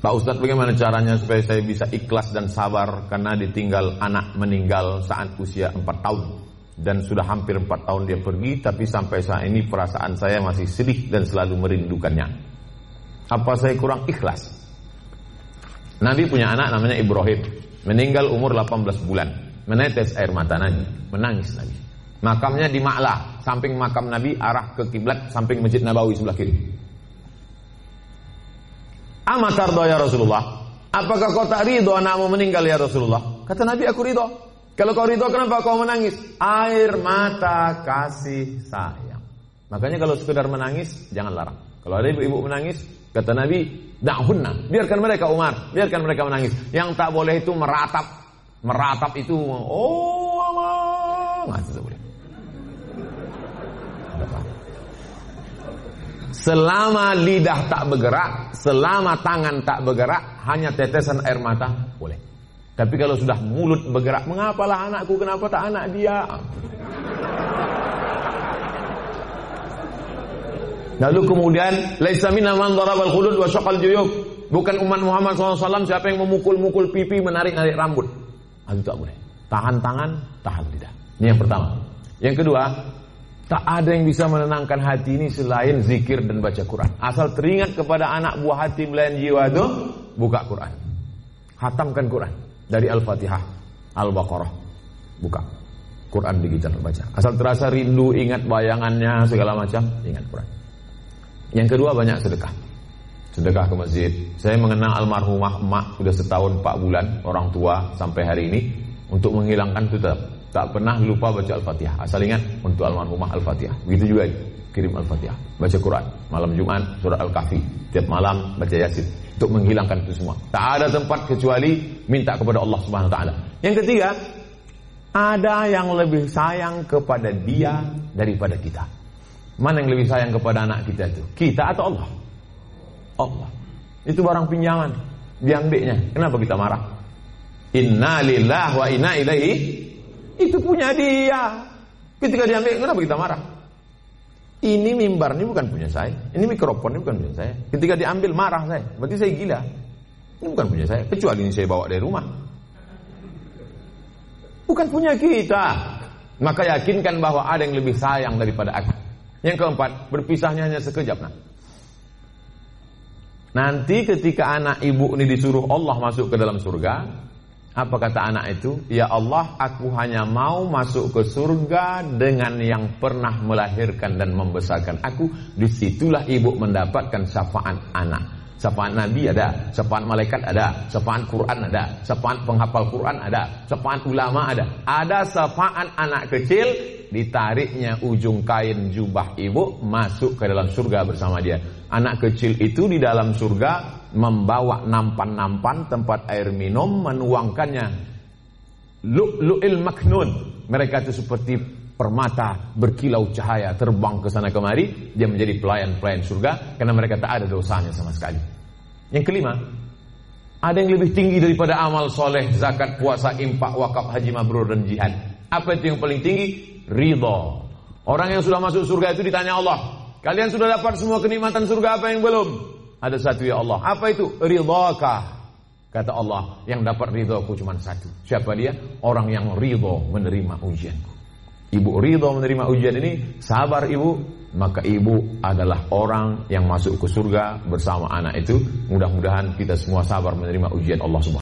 Pak Ustadz bagaimana caranya supaya saya bisa ikhlas dan sabar karena ditinggal anak meninggal saat usia 4 tahun dan sudah hampir 4 tahun dia pergi tapi sampai saat ini perasaan saya masih sedih dan selalu merindukannya. Apa saya kurang ikhlas? Nabi punya anak namanya Ibrahim, meninggal umur 18 bulan, menetes air mata Nabi, menangis Nabi. Makamnya di Ma'la, samping makam Nabi arah ke kiblat samping Masjid Nabawi sebelah kiri. Amat tardo ya Rasulullah. Apakah kau tak ridho anakmu meninggal ya Rasulullah? Kata Nabi aku ridho. Kalau kau ridho kenapa kau menangis? Air mata kasih sayang. Makanya kalau sekedar menangis jangan larang. Kalau ada ibu-ibu menangis, kata Nabi, da'hunna, biarkan mereka Umar, biarkan mereka menangis. Yang tak boleh itu meratap. Meratap itu oh Allah, Selama lidah tak bergerak, selama tangan tak bergerak, hanya tetesan air mata boleh. Tapi kalau sudah mulut bergerak, mengapalah anakku, kenapa tak anak dia? Lalu kemudian, laisa minna man darabal khudud wa syaqal juyub. Bukan umat Muhammad SAW siapa yang memukul-mukul pipi, menarik-narik rambut. Itu tak boleh. Tahan tangan, tahan lidah. Ini yang pertama. Yang kedua, Tak ada yang bisa menenangkan hati ini selain zikir dan baca Quran. Asal teringat kepada anak buah hati melayan jiwa itu, buka Quran. Hatamkan Quran dari Al-Fatihah, Al-Baqarah. Buka. Quran digital baca. Asal terasa rindu, ingat bayangannya segala macam, ingat Quran. Yang kedua banyak sedekah. Sedekah ke masjid. Saya mengenal almarhumah emak sudah setahun 4 bulan orang tua sampai hari ini untuk menghilangkan itu tetap tak pernah lupa baca Al-Fatihah. Asal ingat untuk almarhumah Al-Fatihah. Begitu juga kirim Al-Fatihah. Baca Quran. Malam Jumat surat Al-Kahfi. Tiap malam baca Yasin. Untuk menghilangkan itu semua. Tak ada tempat kecuali minta kepada Allah Subhanahu wa taala. Yang ketiga, ada yang lebih sayang kepada dia daripada kita. Mana yang lebih sayang kepada anak kita itu? Kita atau Allah? Allah. Itu barang pinjaman. Diambilnya. Kenapa kita marah? Inna lillahi wa inna ilaihi itu punya dia. Ketika diambil, kenapa kita marah? Ini mimbar ini bukan punya saya. Ini mikrofon ini bukan punya saya. Ketika diambil marah saya. Berarti saya gila. Ini bukan punya saya. Kecuali ini saya bawa dari rumah. Bukan punya kita. Maka yakinkan bahwa ada yang lebih sayang daripada aku. Yang keempat, berpisahnya hanya sekejap. Nah. Nanti ketika anak ibu ini disuruh Allah masuk ke dalam surga, apa kata anak itu? Ya Allah, aku hanya mau masuk ke surga dengan yang pernah melahirkan dan membesarkan aku. Di situlah ibu mendapatkan syafaat anak. Syafaat Nabi ada, syafaat malaikat ada, syafaat Quran ada, syafaat penghafal Quran ada, syafaat ulama ada. Ada syafaat anak kecil, ditariknya ujung kain jubah ibu masuk ke dalam surga bersama dia. Anak kecil itu di dalam surga membawa nampan-nampan tempat air minum menuangkannya. Lu'lu'il maknun. Mereka itu seperti permata berkilau cahaya terbang ke sana kemari. Dia menjadi pelayan-pelayan surga karena mereka tak ada dosanya sama sekali. Yang kelima ada yang lebih tinggi daripada amal soleh zakat puasa impak wakaf haji mabrur dan jihad. Apa itu yang paling tinggi? Ridho orang yang sudah masuk surga itu ditanya Allah kalian sudah dapat semua kenikmatan surga apa yang belum ada satu ya Allah. Apa itu? Ridhaka. Kata Allah, yang dapat ridhoku cuma satu. Siapa dia? Orang yang ridho menerima ujianku. Ibu ridho menerima ujian ini, sabar ibu. Maka ibu adalah orang yang masuk ke surga bersama anak itu. Mudah-mudahan kita semua sabar menerima ujian Allah Subhanahu